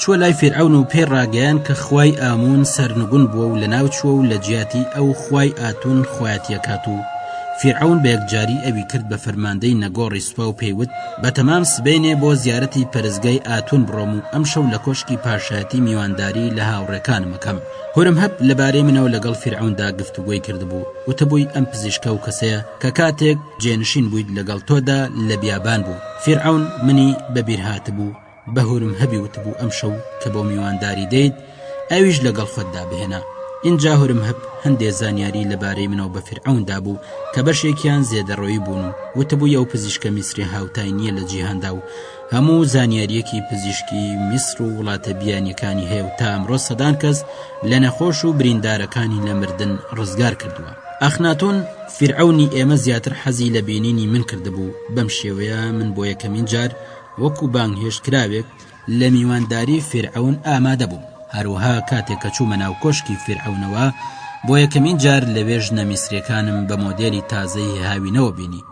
چووە لای فیرعەون و پێی ڕاگەیاند کە خوای ئاموون سەرنگون بووە و لەناو چووە و لە جیاتی ئەو خوای ئاتون خوایەتی ئەکات و فیرعەون بە یەکجاری ئەوی کرد بە فەرماندەی نەگۆڕی سوپا و پێی وت بەتەمام سبەینێ بۆ زیارەتی پەرستگای ئاتون بڕۆم و ئەمشەو لە کۆشکی پاشایەتی میوانداری لە هاوڕێکانم ئەکەم هورمهەب لە بارەی منەوە لەگەڵ فیرعەوندا گفتوگۆی کردبوو وتبووی ئەم پزیشکە و کەسەیە کە کاتێک جێنشین بوویت لەگەڵ تۆدا لە بیابان بوو فیرعەون منی بەبیر هاتبوو بهورم هەبی وتبوو ئەمشەو کە بۆ میوانداری دێیت ئەویش لەگەڵ خۆتدا بهێنە ئینجا هورم هەب هەندێ زانیاری لەبارەی منەوە بە فرعەون دابوو کە بەشێکیان زێدەڕۆیی بوون و وتبوو یەو پزیشکە میسری هاوتای نییە لە جیهاندا و هەموو زانیاریەکی پزیشکی میسر و وڵاتە بیانیەکانی هەیە و تا ئەمڕۆ سەدان کەس لە نەخۆش و بریندارەکانی لە مردن ڕزگار کردووە ئەخناتون فرعەونی ئێمە زیاتر حەزی لە بینینی من کردبوو بەم شێوەیە من بۆ یەکەمین جار وەکو بانگهێشت کراوێک لە میوانداری فیرعەون ئامادە بووم، هەروەها کاتێک کە چوومە ناو کۆشکی فیرعەونەوە بۆ یەکەمین جار لەوێ ژنە میسریەکانم بە مۆدێلی تازەی هاوینەوە بینی،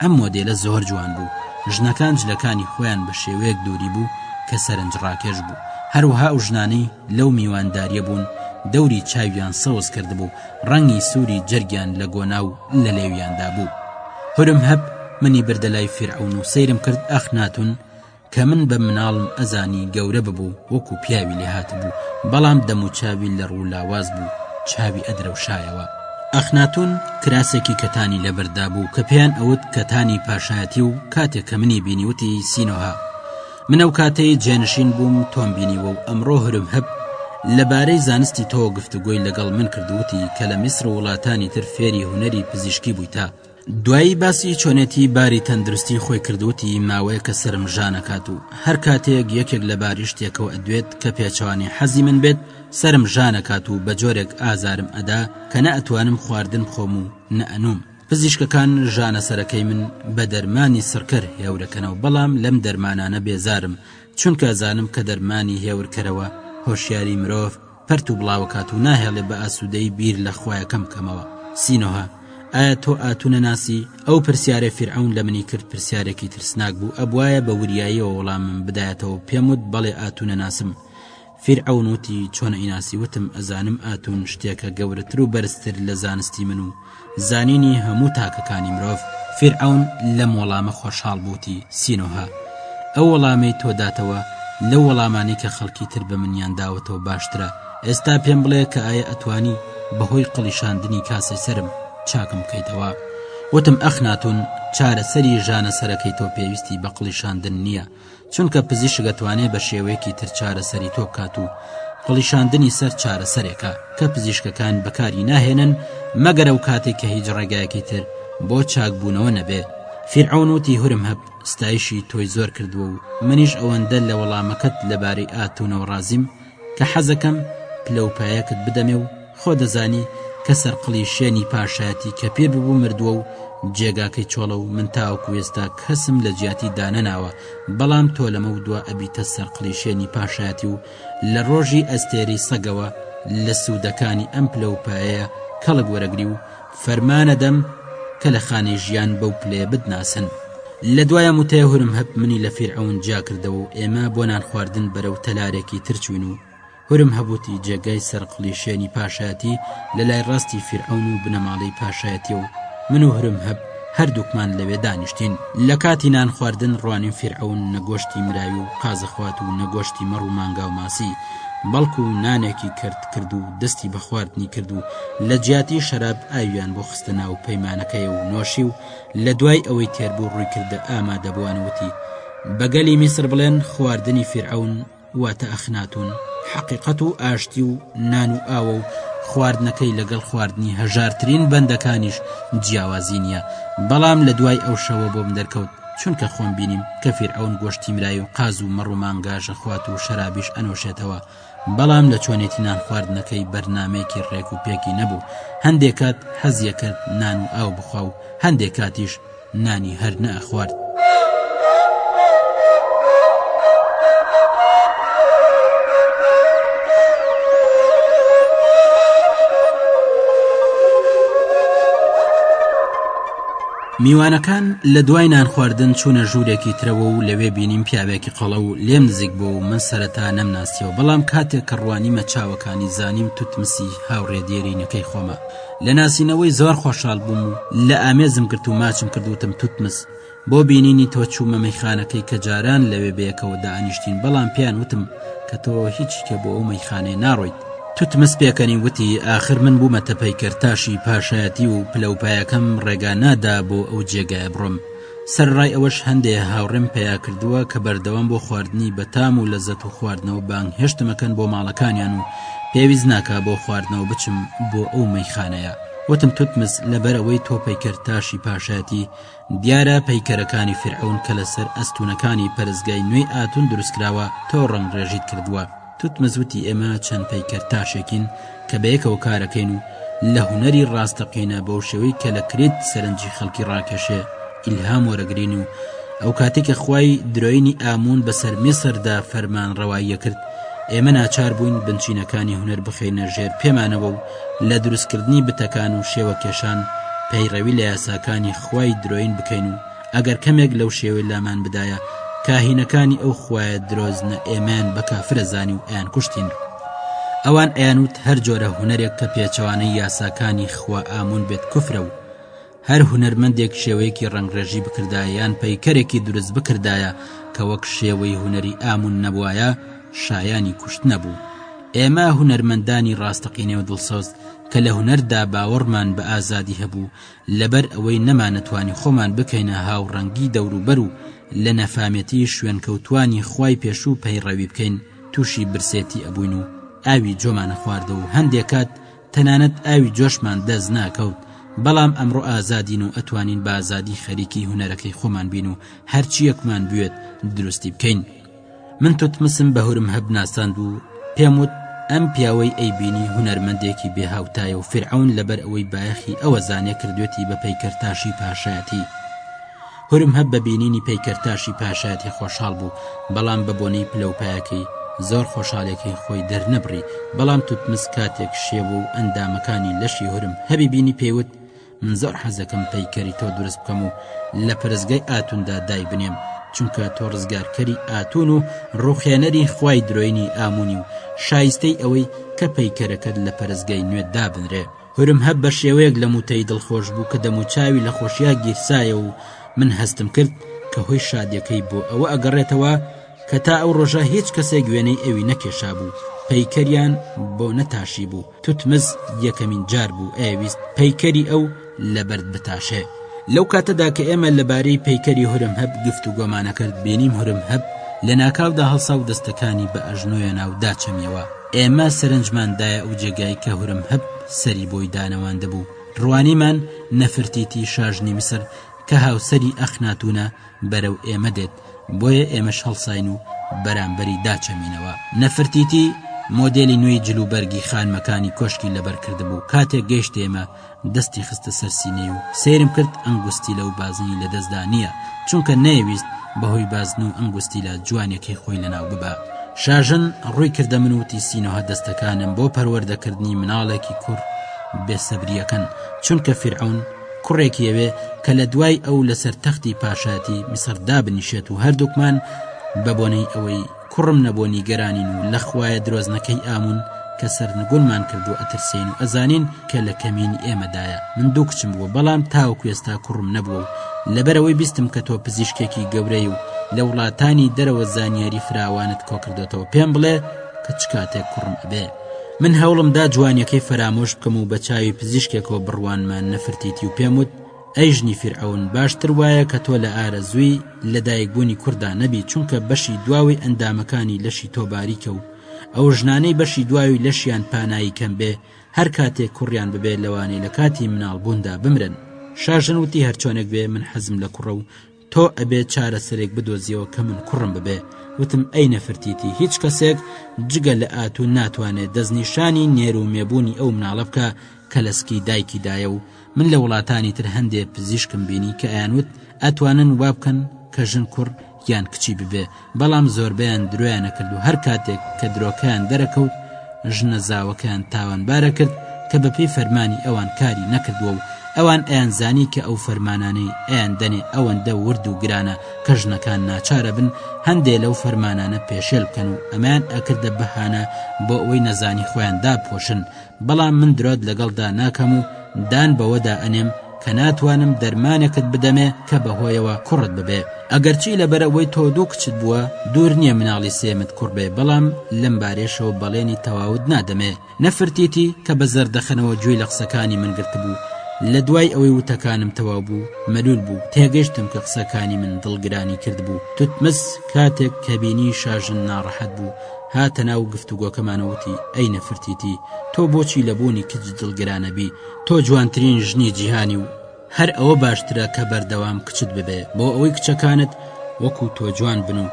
ئەم مۆدێلە زۆر جوان بوو، ژنەکان جلەکانی خۆیان بە شێوەیەک دووری بوو کە سەرنجڕاکێش بوو، هەروەها ئەو ژنانەی لەو میوانداریە بوون دەوری چاویان سەوز کردبوو، ڕەنگی سووری جەرگیان لە گۆنا و لە لێویاندا بوو. هورمهەب منی بردە لای فیرعەون و سەیرم کرد ئەخناتون کە من بە مناڵم ئەزانی گەورە ببوو وەکو پیاوی لێ هاتبوو بەڵام دەموچاوی لەڕ و لاواز بوو چاوی ئەدرەوشایەوە ئەخناتون کراسێکی کەتانی لەبەردابوو کە پێیان ئەوت کەتانی پاشایەتی و کاتێ کە منی بینی وتی سینۆهە من ئەو کاتەی جێنشین بووم تۆم بینیوە و ئەمڕۆ هرم هەب لەبارەی زانستی تۆوە گفتوگۆی لەگەڵ من کرد وتی کە لە میسر و وڵاتانی تر فێری هونەری پزیشکی بوویتە دوایی باسی چۆنێتی باری تەندروستی خۆی کرد وتی ماوەیەکە سەرم ژانەکات و هەر کاتێک یەکێک لە باری شتێکەوە ئەدوێت کە پێچەوانەی حەزی من بێت سەرم ژانەکات و بە جۆرێک ئازارم ئەدا کە نە ئەتوانم خواردن بخۆم و نە ئەنووم پزیشکەکان ژانە سەرەکەی من بە دەرمانی سڕکەر هێورەکەنەوە بەڵام لەم دەرمانانە بێزارم چونکە زانم کە دەرمانی هێورکەرەوە هۆشیاری مرۆڤ پەرت و بڵاوکات و ناهێڵێ بە ئاسوودەی بیر لە خویەکەم بکەمەوە سینۆها ئایا تۆ ئاتو نەناسی ئەو پرسیارە فرعون لە منی کرد پرسیارێکی ترسناک بوو ئەبواە بە وریاییەوە وەڵامم بدایەتەوە پێم وت بەڵێ ئاتو نەناسم فیرعەون وتی، چۆن ئەیناسی؟ وتم، ئەزانم ئاتون شتێکە گەورەتر و بەرزتر لە زانستی من و زانینی هەموو تاکەکانی مرۆڤ. فیرعەون لەم وەڵامە خۆشحاڵ بوو وتی، سینۆهە، ئەو وەڵامەی تۆ داتەوە لەو وەڵامانەی کە خەڵکی تر بە منیان داوەتەوە باشترە، ئێستا پێم بڵێ کە ئایە ئەتوانی بە هۆی قڵیشاندنی کاسەی سەرم چاکم بکەیتەوە؟ وتم، ئەخناتون، چارەسەری ژانە سەرەکەی تۆ پێویستی بە قڵیشاندن نییە، چونکە پزیشک ئەتوانێ بە شێوەیەکی تر چارەسەری تۆ بکات و هەڵیشاندنی سەر چارەسەرێکە کە پزیشکەکان بەکاری ناهێنن مەگەر ئەو کاتێک کە هیچ ڕێگایەکی تر بۆ چاکبوونەوە نەبێ فیرعەون وتی هورم هەب ستایشی تۆی زۆر کردووە و منیش ئەوەندە لە وەڵامەکەت لەبارەی ئاتونەوە ڕازیم کە حەزەکەم پلە و پایەکت بدەمێ و خۆ دەزانی کە سەرقڵی شێنی پاشایەتی کە پیر ببوو مردووە و جێگاکەی چۆڵە و من تاوەکو ئێستا کەسم لە جیاتی دانەناوە بەڵام تۆ لەمەو دوا ئەبیتە سەرقڵی شێنی پاشایەتی و لە ڕۆژی ئەستێرەی سەگەوە لە سوودەکانی ئەم پلە و پایەیە کەڵک وەرەگری و فەرمانەدەم کە لە خانەی ژیان بەو پلەیە بتناسن. لە دوای ئەم وتەیە هورمهەب منی لە فیرعەون جیا کردەوە و ئێمە بۆ نانخواردن بەرەو تەلارێکی تر چووین و هورمهەب وتی جێگای سەرقڵی شێنی پاشایەتی لە لای ڕاستی فیرعەون و بنەماڵەی پاشایەتییە و من و هورمهەب هەردووکمان لەوێ دانیشتین. لە کاتی نانخواردن ڕوانیم فیرعەون نە گۆشتی مراوی و قازە خوات و نە گۆشتی مەڕ و مانگا و ماسی، بەڵکوو نانێکی کرد، کرد و دەستی بە خواردنی کرد و لە جیاتی شەراب ئاویان بۆ خستە ناو پەیمانەکەی و نۆشی و لە دوای ئەوەی تێربوو ڕووی کردە ئامادەبووان وتی بەگەلی میسر بڵێن خواردنی فیرعون واتە ئەخناتون حەقیقەت و ئاشتی و نان و ئاوە و خواردنەکەی لەگەڵ خواردنی هەژارترین بەندەکانیش جیاوازی نییە بەڵام لە دوای ئەو شەوە بۆم دەرکەوت چونکە خۆم بینیم کە فیرعون گۆشتی مرای و قاز و مەڕ و مانگاژە خوات و شەرابیش ئەنۆشێتەوە بەڵام لە چۆنێتی نان خواردنەکەی بەرنمەیەکی ڕێک و پێکی نەبوو هەندێک کات حەزیە کرد نان و ئاو بخوا و هەندێک کاتیش نانی هەر نەخوارد. میوانەکان لە دوای نان خواردن چوونە ژوورێکی ترەوە و لەوێ بینیم پیاوێکی قەڵە و لێم نزیک بوو و من سەرەتا نەمناسیەوە بەڵام کاتێک کە ڕوانیمە چاوەکانی زانیم توتمسی هاوڕێ دێرینەکەی خۆمە لە ناسینەوەی زۆر خۆشحاڵ بووم و لە ئامێزم گرت و ماچم کرد وتم توتمس بۆ بینینی تۆ چوومە مەیخانەکەی کە جاران لەوێ بەیەکەوە دائەنیشتین بەڵام پێیان وتم کە تۆ هیچی کە بۆ ئەو مەیخانەیە ناڕۆیت توتمس پێکەنی وتی، ئاخر من بوومەتە پەیکەر تاشی پاشایەتی و پلەوپایەکەم ڕێگا نادا بۆ ئەو جێگایە بڕۆم، سەرەڕای ئەوەش هەندێ هاوڕێم پەیا کردووە کە بەردەوام بۆ خواردنی بەتام و لەزەت و خواردنەوە بانگهێشتم ئەکەن بۆ ماڵەکانیان و پێویست ناکا بۆ خواردنەوە بچم بۆ ئەو مەیخانەیە، وتم توتمس لەبەر ئەوەی تۆ پەیکەر تاشی پاشایەتی دیارە پەیکەرەکانی فیرعەون کە لەسەر ئەستوونەکانی پەرستگای نوێی ئاتون دروستکراوە تۆ ڕەنگڕێژیت کردووە. توتمز وتی ئێمە چەند پەیکەر تاشێکین کە بەیەکەوە کارەکەین و لە هونەری ڕاستەقینە بەو شێوەی کە لە کریت سەرنجی خەڵکی ڕاکێشێ ئیلهام وەرەگرین و ئەو کاتێ کە خوای درۆینی ئاموون بەسەر میسردا فەرمانڕەواییە کرد ئێمە ناچار بووین بنچینەکانی هونەر بخەینە ژێر پێمانەوە و لە دروستکردنی بتەکان و شێوە کێشان پەیڕەوی لە یاساکانی خوای درۆین بکەین و ئەگەر کەمێک لەو شێوەی لامان بدایە کاهینەکانی ئەو خویە درۆزنە ئێمەیان بە کافرە زانی و ئەیان کوشتین ئەوان ئەیانوت هەر جۆرە هوەرێک کە پێچەوانەی یاساکانی خوا ئامون بێت کفرە و هەر هوەرمەندێک شێوەیەکی ڕنگڕێژی بکردایان پەیکەرێکی دروست بکردایە کە وەک شێوەی هوەری ئامون نەبوایە شایانی کوشت نەبوو ئێمە هوەرمەندانی ڕاستەقینێ و دڵسۆز کە لە هوەردا باوەڕمان بە ئازادی هەبوو لەبەر ئەوەی نەمانتوانی خۆمان بکەینە هاوڕەنگی دەوروبەر و لە نەفامێتی شوێنکەوتوانی خوای پێشوو پەیڕەوی بکەین تووشی برسێتی ئەبووین و ئاوی جۆمان ئەخواردەوە و هەندێ کات تەنانەت ئاوی جۆشمان دەست ناکەوت بەڵام ئەمڕۆ ئازادین و ئەتوانین بە ئازادی خەریکی هونەرەکەی خۆمان بین و هەرچییەکمان بوێت دروستی بکەین. من توتمسم بە هورمهەب ناساند و پێم وت ئەم پیاوەی ئەیبینی هونەرمەندێکی بێهاوتایە و فرعون لەبەر ئەوەی بایەخی ئەوە زانێ کردوێتی بە پەیکەرتاشی پاشایەتی هورم هەب بە بینینی پەیکەرتاشی پاشایەتی خۆشحاڵ بوو بەڵام بە بۆنەی پلەوپایەکەی زۆر خۆشحالێکی خۆی دەرنەبڕی بەڵام توتمس کاتێک شێوە و ئەندامەکانی لەشی هورم هەبی بینی پێیوت من زۆر حەزەکەم پەیکەری تۆ دروست بکەم و لە پەرستگای ئاتوندا دایبنێم چونکە تۆ ڕزگارکەری ئاتون و ڕوخێنەری خوای درۆینی ئامونی و شایستەی ئەوەی کە پەیکەرەکەت لە پەرستگای نوێت دابنرێ هورم هەب بە شێوەیەک لە موتەی دڵخۆش بوو کە دەموچاوی لە خۆشیا گیرسایە و من هەستم کرد کە هۆی شادەکەی بۆ ئەوە ئەگەڕێتەوە کە تا ئەو ڕۆژە هیچ کەسێک وێنەی ئەوی نەکێشا بوو پەیکەریان بۆ نەتاشی بوو توتمز یەکەمین جار بوو ئەیەویست پەیکەری ئەو لە بەرد بتاشێ. لەو کاتەدا کە ئێمە لە بارەی پەیکەری هورمهەب گفتوگۆمان ئەکرد بینیم هورمهەب لە ناکاودا هەڵسا و دەستەکانی بە ئەژنۆیە ناو داچەمیەوە. ئێمە سەرنجمان دایە ئەو جێگای کە هورمهەب سەری بۆی دانەواندبوو. ڕوانیمان نەفرتیتی شاژنی میسر کە هاوسەری ئەخناتونە بەرەو ئێمە دێت بۆیە ئێمەش هەڵساین و بەرامبەری داچەمینەوە نەفرتیتی مۆدێلی نوێی جلوبەرگی خانمەکانی کۆشکی لەبەر کردبوو کاتێک گەیشت ئێمە دەستی خستە سەر سینەی و سیرم کرد ئەنگوستی لە و بازنی لە دەستدا نییە چونکە نەیویست بەهۆی بازن و ئەنگوستی لە جوانەکەی خۆی لەناو ببە شاژن ڕووی کردە من وتی سینەها دەستەکانم بۆ پەروەردەکردنی مناڵێکی کوڕ بێسەبریەکەن چونکە فرعون کوڕێکی ئەوێ کە لە دوای ئەو لەسەر تەختی پاشایەتی میسر دابنیشێت و هەردووکمان بە بۆنەی ئەوەی کوڕم نەبووە نیگەرانین و لە خوایە درۆزنەکەی ئامون کە سەرنگونمان کردووە ئەترسێین و ئەزانین کە لە کەمینی ئێمەدایە من دوو کچم بووە بەڵام تاوەکو ئێستا کوڕم نەبووە و لەبەرەوەی بیستم کە تۆ پزیشکێکی گەورەی و لە وڵاتانی دەرەوە زانیاری فراوانت کۆکردۆتەوە پێم بڵێ کە چ کاتێک کوڕم ئەبێ من هەوڵم دا جوانیەکەی فەرامۆش بکەم و بە چاوی پزیشکێکەوە بڕوانمە نەفرتیتی و پێم وت ئەی ژنی فیرعەون باشتر وایە کە تۆ لە ئارەزووی لەدایکبوونی کوڕدا نەبی چونکە بەشی دواوەی ئەندامەکانی لەشی تۆ باریکە و ئەو ژنانەی بەشی دواوی لەشیان پانایی کەم بێ هەر کاتێک کوڕیان ببێ لەوانەیە لە کاتی مناڵبووندا بمرن شاژن وتی هەرچۆنێک بێ من حەزم لە کوڕە و تۆ ئەبێ چارەسەرێک بدۆزیەوە کە من کوڕم ببێ وتم ئەی نەفرتیتی هیچ کەسێک جگە لە ئاتو ناتوانێت دەستنیشانی نێر و مێبوونی ئەو مناڵە بکە کە لەسکی دایکیدایە و من لە وڵاتانی تر هەندێ پزیشکم بینی کە ئەیانوت ئەتوانن وابکەن کە ژن کوڕ یان کچی ببێ بەڵام زۆربەیان درۆیان ئەکرد و هەر کاتێک کە درۆکەیان دەرەکەوت ژنە زاوەکەیان تاوانبار ئەکرد کە بەپێی فەرمانی ئەوان کاری نەکردووە و ئەوان ئەیانزانی کە ئەو فەرمانانەی ئەیاندەنێ ئەوەندە ورد و گرانە کە ژنەکان ناچار ئەبن هەندێ لەو فەرمانانە پێشێل بکەن و ئەمەیان ئەکردە بەهانە بۆ ئەوەی نەزانی خۆیان داپۆشن بەڵام من درۆت لەگەڵدا ناکەم و دان بەوەدا ئەنێم کە ناتوانم دەرمانێکت بدەمێ کە بەهۆیەوە کوڕت ببێ ئەگەرچی لەبەر ئەوەی تۆ دوو کچت بووە دوور نییە مناڵی سێمت کوڕ بێ بەڵام لەم بارەیەشەوە بەڵێنی تەواوت نادەمێ نەفرتیتی کە بە زەردەخەنەوە گوێی لە قسەکانی من گرتبوو لە دوای ئەوەی وتەکانم تەواو بوو مەلول بوو تێگەشتم کە قسەکانی من دڵگرانی کردبوو توتمس کاتێک کە بینی شاژن ناڕەحەت بوو هاتە ناو گفتوگۆکەمان و وتی، ئەی نەفرتیتی، تۆ بۆچی لە بوونی کچ دڵگرانەبی، تۆ جوانترین ژنی جیهانی و هەر ئەوە باشترە کە بەردەوام کچت ببێ بۆ ئەوەی کچەکانت وەکو تۆ جوان بن و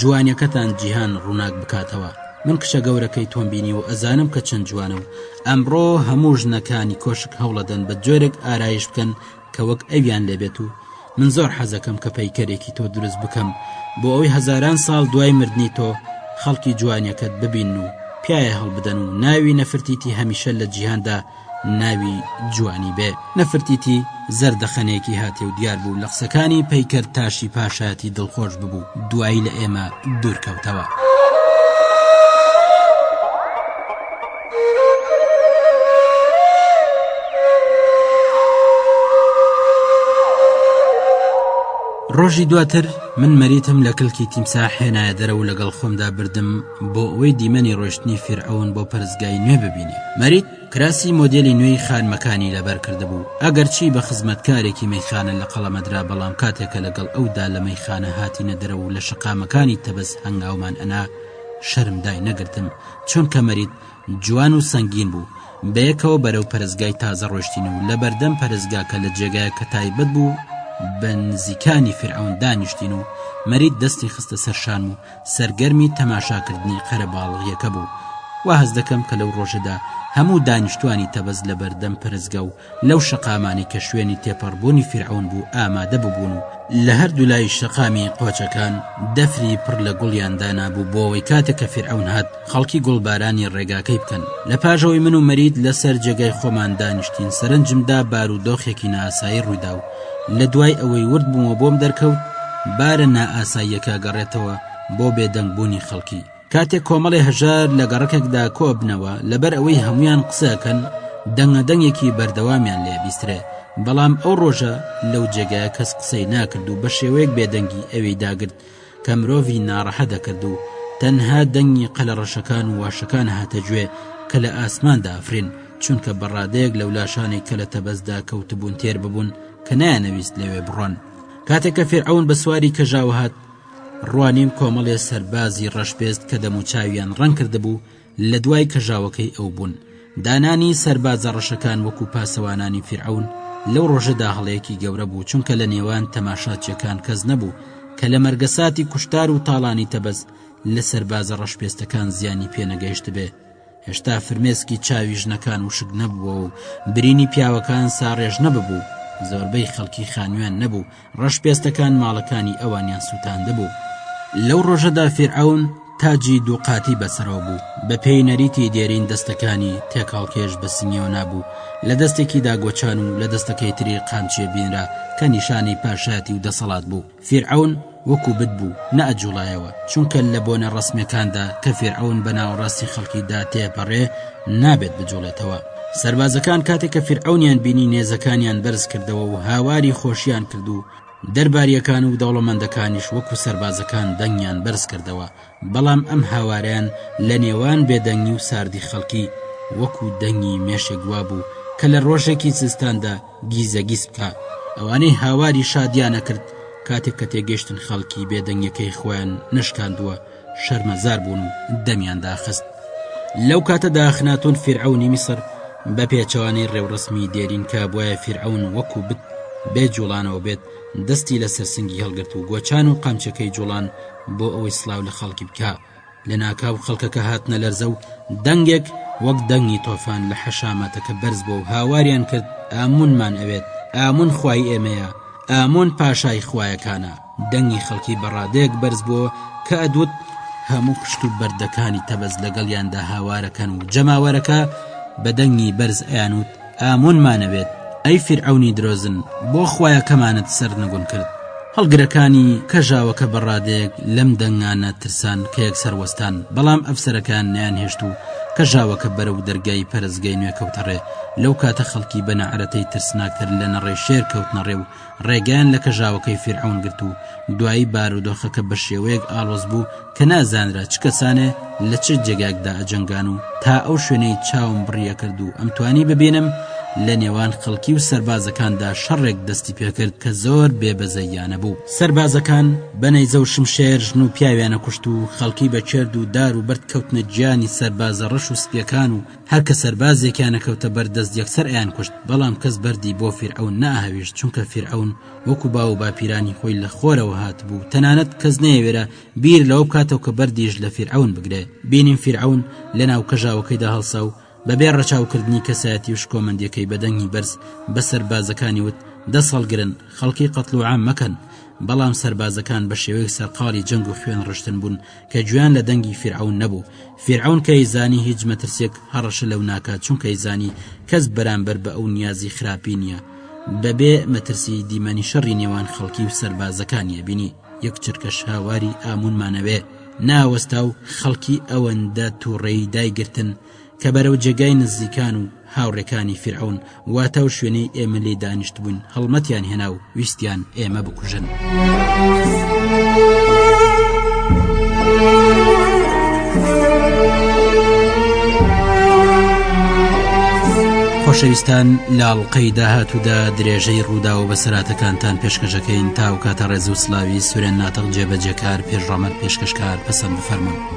جوانیەکەتان جیهان ڕووناک بکاتەوە، من کچە گەورەکەی تۆم بینی و ئەزانم کە چەند جوانە و ئەمڕۆ هەموو ژنەکانی کۆشک هەوڵەدەن بە جۆرێک ئارایش بکەن کە وەک ئەویان لێبێت و من زۆر حەزەکەم کە پەیکەرێکی تۆ دروست بکەم بۆ ئەوەی هەزاران ساڵ دوای مردنی تۆ خەڵکی جوانیەکەت ببین و پیاە هەڵبدەن و ناوی نەفرتیتی هەمیشە لە جیهاندا ناوی جوانی بێ نەفرتیتی زەردەخەنەیەکی هاتێ و دیار بوو لە قسەکانی پەیکەر تاشی پاشایەتی دڵخۆش ببوو دوایی لە ئێمە دوورکەوتەوە. ڕۆژی دواتر من مەریتم لە کلکی تیمسا حێنایە دەرە و لەگەڵ خۆمدا بردم بۆ ئەوەی دیمەنی ڕۆشتنی فرعون بۆ پەرستگای نوێ ببینێ مەریت کراسی مۆدیلی نوێی خانمەکانی لەبەر کردبوو ئەگەرچی بە خزمەتکارێکی مەیخانە لە قەڵەمەدرا بەڵام کاتێکە لەگەڵ ئەودا لە مەیخانە هاتینە دەرە و لە شەقامەکانی تەبەس هەنگاومان ئەنا شەرمدای نەگرتم چونکە مەرید جوان و سەنگین بوو. بەیەکەوە بەرەو پەرستگای تازە ڕۆیشتین و لە بەردەم پەرستگاکە لە جێگایەک کە تایبەت بوو بە نزیکانی فیرعەون دانیشتین و مەرید دەستی خستە سەر شانم و سەرگەرمی تەماشاکردنی قەرەباڵغیەکە بوو. وا هەست دەکەم کە لەو ڕۆژەدا هەموو دانیشتوانی تەبەز لە بەردەم پەرستگا و لەو شەقامانەی کە شوێنی تێپەڕبوونی فیرعەون بوو ئامادە ببوون و لە هەردوولای شەقامی قۆچەکان دەفری پڕ لە گوڵیان دانابوو بۆ ئەوەی کاتێک کە فیرعەون هات خەڵکی گوڵبارانی ڕێگاکەی بکەن لە پاژەوەی من و مەرید لەسەر جێگای خۆمان دانیشتین سەرنجمدا بارودۆخێکی ناسایی ڕوویدا و لە دوای ئەوەی ورد بوومە بۆم دەرکەوت بارە نائاساییەکە گەڕێتەوە بۆ بێدەنگبوونی خەڵکی کاتێک کۆمەڵی هەژار لە گەڕەکێکدا کۆبنەوە لەبەر ئەوەی هەمویان قسەکەن دەنگە دەنگێکی بەردەوامیان لێ بیسترێ بەڵام ئەو ڕۆژە لەو جێگایە کەس قسەی ناکرد و بە شێوەیەک بێدەنگی ئەوی داگرت کە مرۆڤی ناڕەحە دەکرد و تەنها دەنگی قەلە ڕەشەکان و واشەکان هاتە گوێ کە لە ئاسمان دافرین چونکە بەڕادەیەک لە ولاشانی کە لە تەبەزدا کەوتبوون تێر ببوون کە نایەنەویست لەوێ بڕۆن کاتێک کە فێرعون بە سواری کەژاوە هات روانیم کۆمەڵێ سەربازی رەشپێست کە دەموچاویان رەنگ کردبوو لە دوای کەژاوەکەی ئەو بوون، دانانی سەربازە رەشەکان وەکو پاسەوانانی فیرعەون لەو رۆژەدا هەڵەیەکی گەورە بوو چونکە لە نێوان تەماشاچیەکان کەس نەبوو کە لە مەرگەساتی کوشتار و تاڵانی تەبەس لە سەربازە رەشپێستەکان زیانی پێنەگەیشتبێ هێشتا فرمێسکی چاوی ژنەکان وشک نەبووە و برینی پیاوەکان ساڕێژ نەببوو، زۆربەی خەڵکی خانوویان نەبوو، ڕەش پێستەکان ماڵەکانی ئەوانیان سووتاندبوو. لەو ڕۆژەدا فیرعەون تاجی دووقاتی بەسەرەوە بوو، بەپێی نەریتی دێرین دەستەکانی تێکهەڵکێش بە سنگییەوە نابوو، لە دەستێکیدا گۆچان و لە دەستەکەی تری قامچییە بینرا کە نیشانەی پاشایەتی و دەسەڵات بوو. فیرعەون وەکو بت بوو نەئەجوڵایەوە، چونکە لە بۆنە ڕەسمیەکاندا کە فیرعەون بە ناوەڕاستی خەڵکیدا تێئەپەڕێ نابێت بجوڵێتەوە. سەربازەکان کاتێ کە فیرعەونیان بینی نێزەکانیان بەرز کردەوە و هاواری خۆشیان کرد و دەرباریەکان و دەوڵەمەندەکانیش وەکو سەربازەکان دەنگیان بەرز کردەوە، بەڵام ئەم هاوارەیان لە نێوان بێدەنگی و ساردی خەڵکی وەکو دەنگی مێشێک وابوو کە لە ڕۆژێکی زستاندا گیزەگیز بکا ئەوانەی هاواری شادیانە کرد کاتێک کە تێگەشتن خەڵکی بێدەنگەکەی خۆیان نشکاندووە شەرمەزار بوون و دەمیان داخست لەو کاتە داخناتون فیرعونی میسر بە پێچەوانەی ڕێوڕسمی دێرین کە بواە فیرعون وەکو بت بێ جوڵانەوە بێت دەستی لە سەرسنگی هەڵگرت و گۆچان و قامچەکەی جوڵان بۆ ئەوەی سڵاو لە خەڵکی بکا لە ناکاو خەڵکەکە هاتنە لەرزە و دەنگێک وەک دەنگی تۆفان لە حەشامەتەکە بەرز بۆ و هاواریان کرد ئامونمان ئەوێت ئامون خوای ئێمەیە ئامۆن پاشای خویەکانە دەنگی خەڵکی بەڕادەیەک بەرز بۆ کە ئەدوت هەموو پشت و بەردەکانی تەبەز لەگەڵیاندا هاوارەکەن و جەماوەرەکە بە دەنگی بەرز ئەیانوت ئامۆنمانەوێت ئەی فیرعەونی درۆزن بۆ خوایەکەمانت سەرنگون کرد؟ هەڵگرەکانی کەژاوەکە بە ڕادەیەک لەم دەنگانە ترسان کە یەکسەر وەستان، بەڵام ئەفسەرەکەیان نەیانهێشت و کەژاوەکە بەرەو دەرگای پەرستگەی نوێ کەوتەڕێ، لەو کاتە خەڵکی بەنەعرەتەی ترسناکتر لە نەڕەی شێر کەوتنەڕێ و ڕێگەیان لە کەژاوەکەی فیرعەون گرت و دوایی بارودۆخەکە بە شێوەیەک ئاڵۆز بوو کە نازانرا چ کەسانێ لە چ جێگاکدا ئەجەنگان و تا ئەو شوێنەی چاوم بڕیە کرد و ئەم توانی ببینم لە نێوان خەڵکی و سربازەکاندا شەڕێک دەستی پێکرد کە زۆر بێبەزەیانە بوو سربازەکان بەنەیزە و شمشێر ژن و پیاویانە کوشت و خەڵکی بە چێرد و دار و برد کەوتنە گیانی سربازە ڕەش و سپیەکان و هەر کە سەربازێکیان ئەکەوتە بەر دەست یەکسەر ئەیانکوشت، بەڵام کەس بەردی بۆ فیرعەون نەئەهەویشت، چونکە فیرعەون وەکو باو و باپیرانی خۆی لە خۆرەوە هاتبوو، تەنانەت کەس نەیەوێرا بیر لەوە بکاتەوە کە بەردیش لە فیرعەون بگرێ. بینیم فیرعەون لە ناو کەژاوەکەیدا هەڵسا و بە بێ ڕەچاوکردنی کەسایەتی و شکۆمەندیەکەی بە دەنگی بەرز بە سەربازەکانی وت، دەست هەڵگرن، خەڵکی قەتڵوعام مەکەن، بەڵام سەربازەکان بە شێوەیەک سەرقاڵی جەنگ و خوێن ڕشتن بوون کە گوێیان لە دەنگی فیرعەون نەبوو، فیرعەون کە ئەیزانی هیچ مەترسیەک هەڕەشە لەو ناکات چونکە ئەیزانی کەس بەرامبەر بە ئەو نیازی خراپی نیە، بە بێ مەترسی دیمەنی شەڕی نێوان خەڵکی و سەربازەکانی ئەبینی، یەک چرکەش هاواری ئامونمانەوێ ناوەستا و خەڵکی ئەوەندە توڕەیی دایگرتن، کە بەرەو جێگای نزیکان و هاوڕێکانی فیرعون واتە و شوێنەی ئێمە لێ دانیشت بوون هەڵمەتیان هێنا و ویستیان ئێمە بکوژن. خۆشەویستان لاڵقەی داهاتوودا درێژەی ڕوودا و بەسەراتەکانتان پێشکەشەکەین تاو کاتە ڕێز و سلاوی سورێن ناتەق جێبەجێکار پێشڕامەت پێشکەشکار پەسەند بفەرمونون